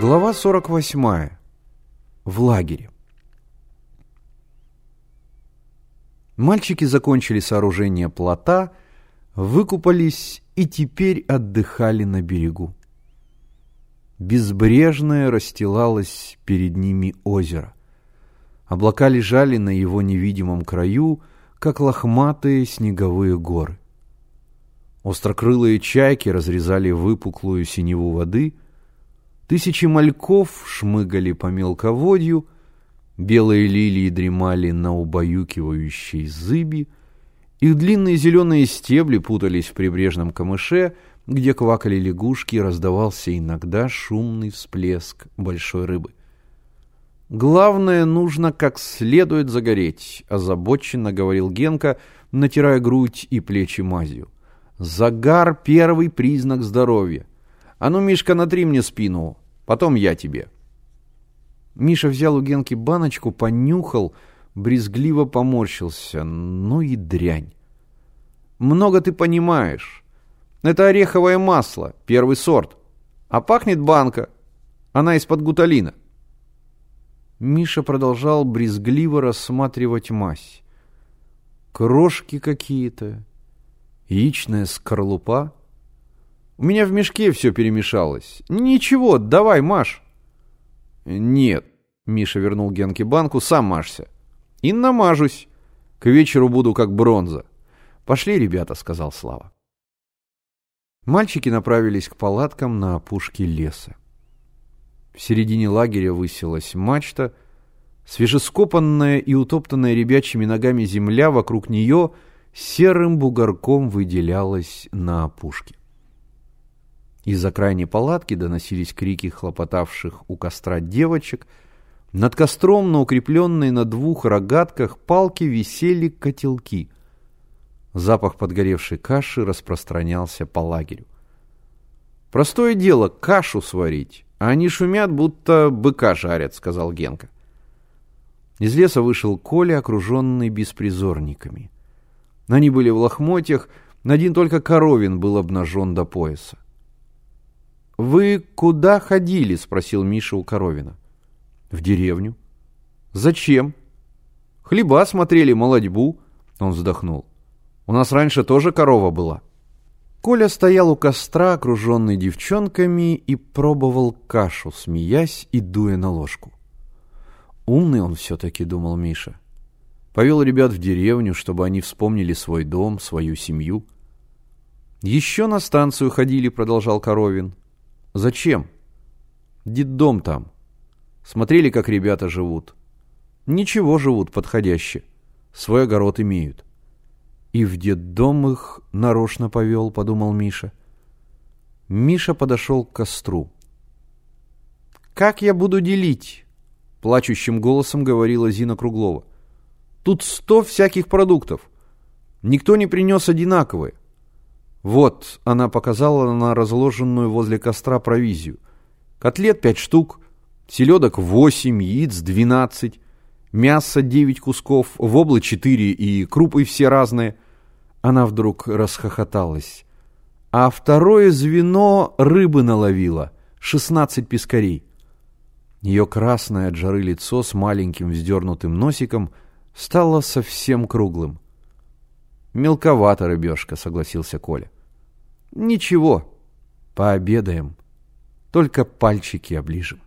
Глава 48. В лагере. Мальчики закончили сооружение плота, выкупались и теперь отдыхали на берегу. Безбрежное расстилалось перед ними озеро. Облака лежали на его невидимом краю, как лохматые снеговые горы. Острокрылые чайки разрезали выпуклую синеву воды, тысячи мальков шмыгали по мелководью, белые лилии дремали на убаюкивающей зыби, их длинные зеленые стебли путались в прибрежном камыше, где квакали лягушки, раздавался иногда шумный всплеск большой рыбы. «Главное, нужно как следует загореть», — озабоченно говорил Генка, натирая грудь и плечи мазью. Загар — первый признак здоровья. А ну, Мишка, натри мне спину, потом я тебе. Миша взял у Генки баночку, понюхал, брезгливо поморщился. Ну и дрянь. Много ты понимаешь. Это ореховое масло, первый сорт. А пахнет банка. Она из-под гуталина. Миша продолжал брезгливо рассматривать мазь. Крошки какие-то, Яичная скорлупа? У меня в мешке все перемешалось. Ничего, давай, Маш. Нет, Миша вернул Генке банку, сам машься. И намажусь. К вечеру буду как бронза. Пошли, ребята, сказал Слава. Мальчики направились к палаткам на опушке леса. В середине лагеря высилась мачта, свежескопанная и утоптанная ребячьими ногами земля вокруг нее — серым бугорком выделялась на опушке. Из-за крайней палатки доносились крики хлопотавших у костра девочек. Над костром, на укрепленной на двух рогатках палки, висели котелки. Запах подгоревшей каши распространялся по лагерю. «Простое дело кашу сварить, а они шумят, будто быка жарят», — сказал Генка. Из леса вышел Коля, окруженный беспризорниками. Они были в лохмотьях, один только Коровин был обнажен до пояса. «Вы куда ходили?» — спросил Миша у Коровина. «В деревню». «Зачем?» «Хлеба смотрели, молодьбу». Он вздохнул. «У нас раньше тоже корова была». Коля стоял у костра, окруженный девчонками, и пробовал кашу, смеясь и дуя на ложку. «Умный он все-таки», — думал Миша. Повел ребят в деревню, чтобы они вспомнили свой дом, свою семью. «Еще на станцию ходили», — продолжал Коровин. «Зачем?» «Дом там. Смотрели, как ребята живут. Ничего живут подходяще. Свой огород имеют». «И в детдом их нарочно повел», — подумал Миша. Миша подошел к костру. «Как я буду делить?» — плачущим голосом говорила Зина Круглова. Тут сто всяких продуктов. Никто не принес одинаковые. Вот, она показала на разложенную возле костра провизию. Котлет пять штук, селедок восемь, яиц двенадцать, мясо девять кусков, воблы четыре и крупы все разные. Она вдруг расхохоталась. А второе звено рыбы наловила, шестнадцать пескарей. Ее красное от жары лицо с маленьким вздернутым носиком – стало совсем круглым. «Мелковато рыбешка», — согласился Коля. «Ничего, пообедаем, только пальчики оближем».